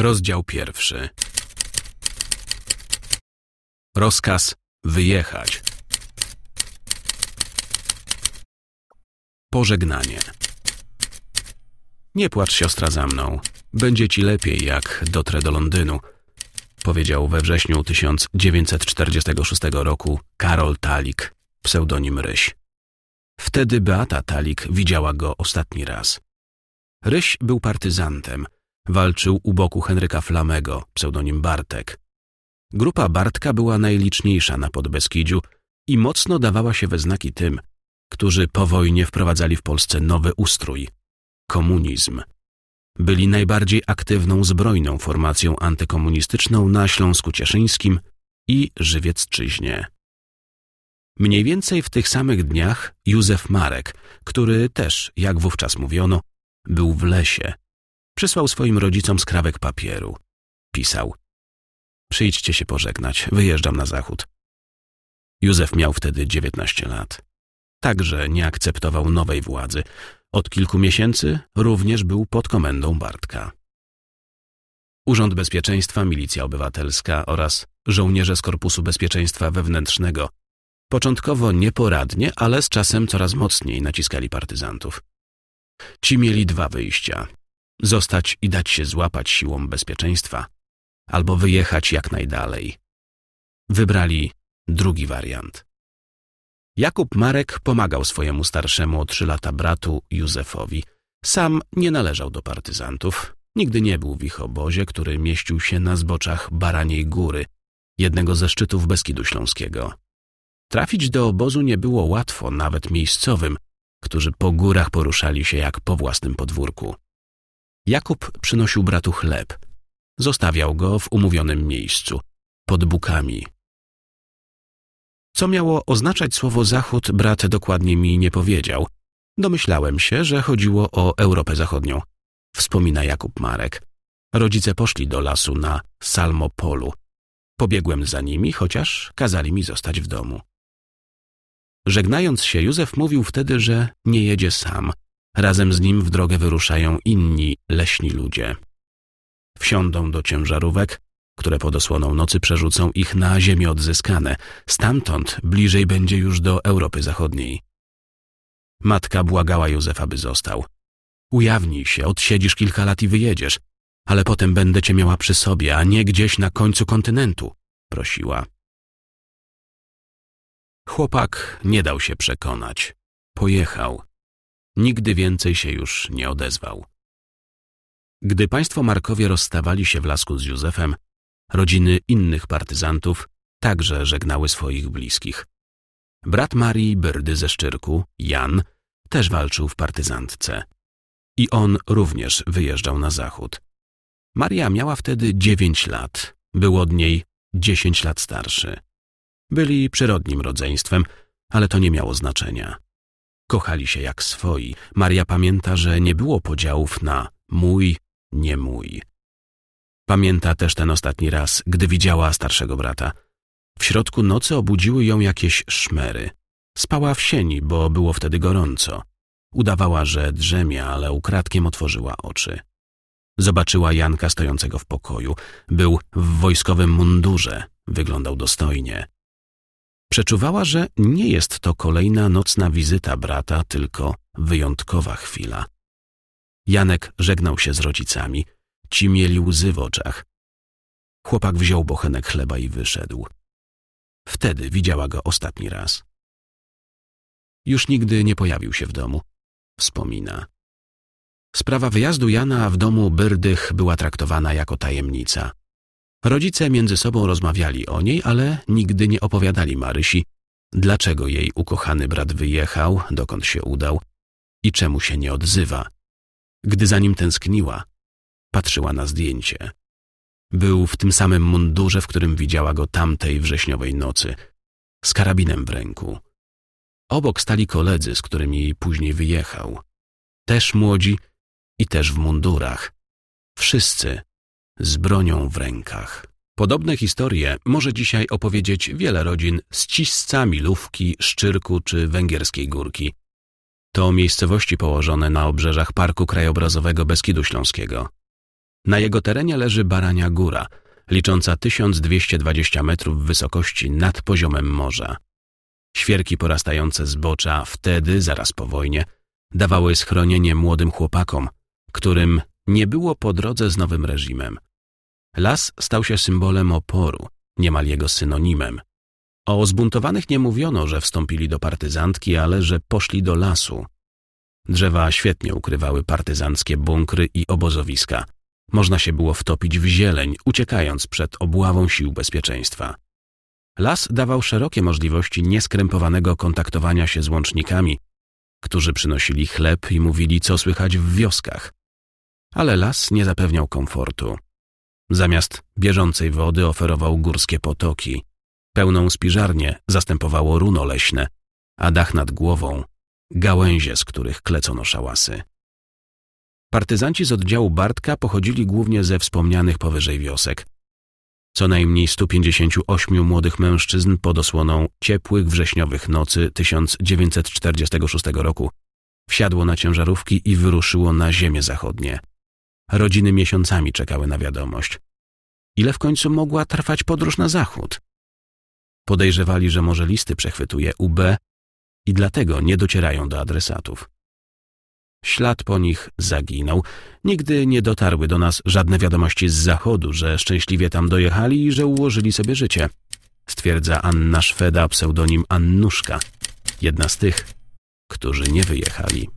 Rozdział pierwszy. Rozkaz wyjechać. Pożegnanie. Nie płacz siostra za mną. Będzie ci lepiej, jak dotrę do Londynu, powiedział we wrześniu 1946 roku Karol Talik, pseudonim Ryś. Wtedy Beata Talik widziała go ostatni raz. Ryś był partyzantem – Walczył u boku Henryka Flamego, pseudonim Bartek. Grupa Bartka była najliczniejsza na Podbeskidziu i mocno dawała się we znaki tym, którzy po wojnie wprowadzali w Polsce nowy ustrój – komunizm. Byli najbardziej aktywną zbrojną formacją antykomunistyczną na Śląsku Cieszyńskim i Żywiecczyźnie. Mniej więcej w tych samych dniach Józef Marek, który też, jak wówczas mówiono, był w lesie, Przysłał swoim rodzicom skrawek papieru. Pisał. Przyjdźcie się pożegnać, wyjeżdżam na zachód. Józef miał wtedy dziewiętnaście lat. Także nie akceptował nowej władzy. Od kilku miesięcy również był pod komendą Bartka. Urząd Bezpieczeństwa, Milicja Obywatelska oraz żołnierze z Korpusu Bezpieczeństwa Wewnętrznego początkowo nieporadnie, ale z czasem coraz mocniej naciskali partyzantów. Ci mieli dwa wyjścia zostać i dać się złapać siłą bezpieczeństwa, albo wyjechać jak najdalej. Wybrali drugi wariant. Jakub Marek pomagał swojemu starszemu o trzy lata bratu Józefowi. Sam nie należał do partyzantów, nigdy nie był w ich obozie, który mieścił się na zboczach Baraniej Góry, jednego ze szczytów Beskidu Śląskiego. Trafić do obozu nie było łatwo nawet miejscowym, którzy po górach poruszali się jak po własnym podwórku. Jakub przynosił bratu chleb. Zostawiał go w umówionym miejscu, pod bukami. Co miało oznaczać słowo Zachód, brat dokładnie mi nie powiedział. Domyślałem się, że chodziło o Europę Zachodnią. Wspomina Jakub Marek. Rodzice poszli do lasu na Salmopolu. Pobiegłem za nimi, chociaż kazali mi zostać w domu. Żegnając się, Józef mówił wtedy, że nie jedzie sam, Razem z nim w drogę wyruszają inni leśni ludzie. Wsiądą do ciężarówek, które pod osłoną nocy przerzucą ich na ziemię odzyskane. Stamtąd bliżej będzie już do Europy Zachodniej. Matka błagała Józefa, by został. Ujawnij się, odsiedzisz kilka lat i wyjedziesz, ale potem będę cię miała przy sobie, a nie gdzieś na końcu kontynentu, prosiła. Chłopak nie dał się przekonać. Pojechał. Nigdy więcej się już nie odezwał. Gdy państwo Markowie rozstawali się w lasku z Józefem, rodziny innych partyzantów także żegnały swoich bliskich. Brat Marii Byrdy ze Szczyrku, Jan, też walczył w partyzantce. I on również wyjeżdżał na zachód. Maria miała wtedy dziewięć lat, był od niej dziesięć lat starszy. Byli przyrodnim rodzeństwem, ale to nie miało znaczenia. Kochali się jak swoi. Maria pamięta, że nie było podziałów na mój, nie mój. Pamięta też ten ostatni raz, gdy widziała starszego brata. W środku nocy obudziły ją jakieś szmery. Spała w sieni, bo było wtedy gorąco. Udawała, że drzemie, ale ukradkiem otworzyła oczy. Zobaczyła Janka stojącego w pokoju. Był w wojskowym mundurze, wyglądał dostojnie. Przeczuwała, że nie jest to kolejna nocna wizyta brata, tylko wyjątkowa chwila. Janek żegnał się z rodzicami. Ci mieli łzy w oczach. Chłopak wziął bochenek chleba i wyszedł. Wtedy widziała go ostatni raz. Już nigdy nie pojawił się w domu, wspomina. Sprawa wyjazdu Jana w domu Byrdych była traktowana jako tajemnica. Rodzice między sobą rozmawiali o niej, ale nigdy nie opowiadali Marysi, dlaczego jej ukochany brat wyjechał, dokąd się udał i czemu się nie odzywa. Gdy za nim tęskniła, patrzyła na zdjęcie. Był w tym samym mundurze, w którym widziała go tamtej wrześniowej nocy, z karabinem w ręku. Obok stali koledzy, z którymi później wyjechał. Też młodzi i też w mundurach. Wszyscy z bronią w rękach. Podobne historie może dzisiaj opowiedzieć wiele rodzin z Cisca, Milówki, Szczyrku czy Węgierskiej Górki. To miejscowości położone na obrzeżach Parku Krajobrazowego Beskidu Śląskiego. Na jego terenie leży Barania Góra, licząca 1220 metrów wysokości nad poziomem morza. Świerki porastające zbocza wtedy, zaraz po wojnie, dawały schronienie młodym chłopakom, którym nie było po drodze z nowym reżimem. Las stał się symbolem oporu, niemal jego synonimem. O zbuntowanych nie mówiono, że wstąpili do partyzantki, ale że poszli do lasu. Drzewa świetnie ukrywały partyzanckie bunkry i obozowiska. Można się było wtopić w zieleń, uciekając przed obławą sił bezpieczeństwa. Las dawał szerokie możliwości nieskrępowanego kontaktowania się z łącznikami, którzy przynosili chleb i mówili, co słychać w wioskach. Ale las nie zapewniał komfortu. Zamiast bieżącej wody oferował górskie potoki. Pełną spiżarnię zastępowało runo leśne, a dach nad głową gałęzie, z których klecono szałasy. Partyzanci z oddziału Bartka pochodzili głównie ze wspomnianych powyżej wiosek. Co najmniej 158 młodych mężczyzn pod osłoną ciepłych wrześniowych nocy 1946 roku wsiadło na ciężarówki i wyruszyło na ziemię zachodnie. Rodziny miesiącami czekały na wiadomość. Ile w końcu mogła trwać podróż na zachód? Podejrzewali, że może listy przechwytuje UB i dlatego nie docierają do adresatów. Ślad po nich zaginął. Nigdy nie dotarły do nas żadne wiadomości z zachodu, że szczęśliwie tam dojechali i że ułożyli sobie życie. Stwierdza Anna Szweda, pseudonim Annuszka. Jedna z tych, którzy nie wyjechali.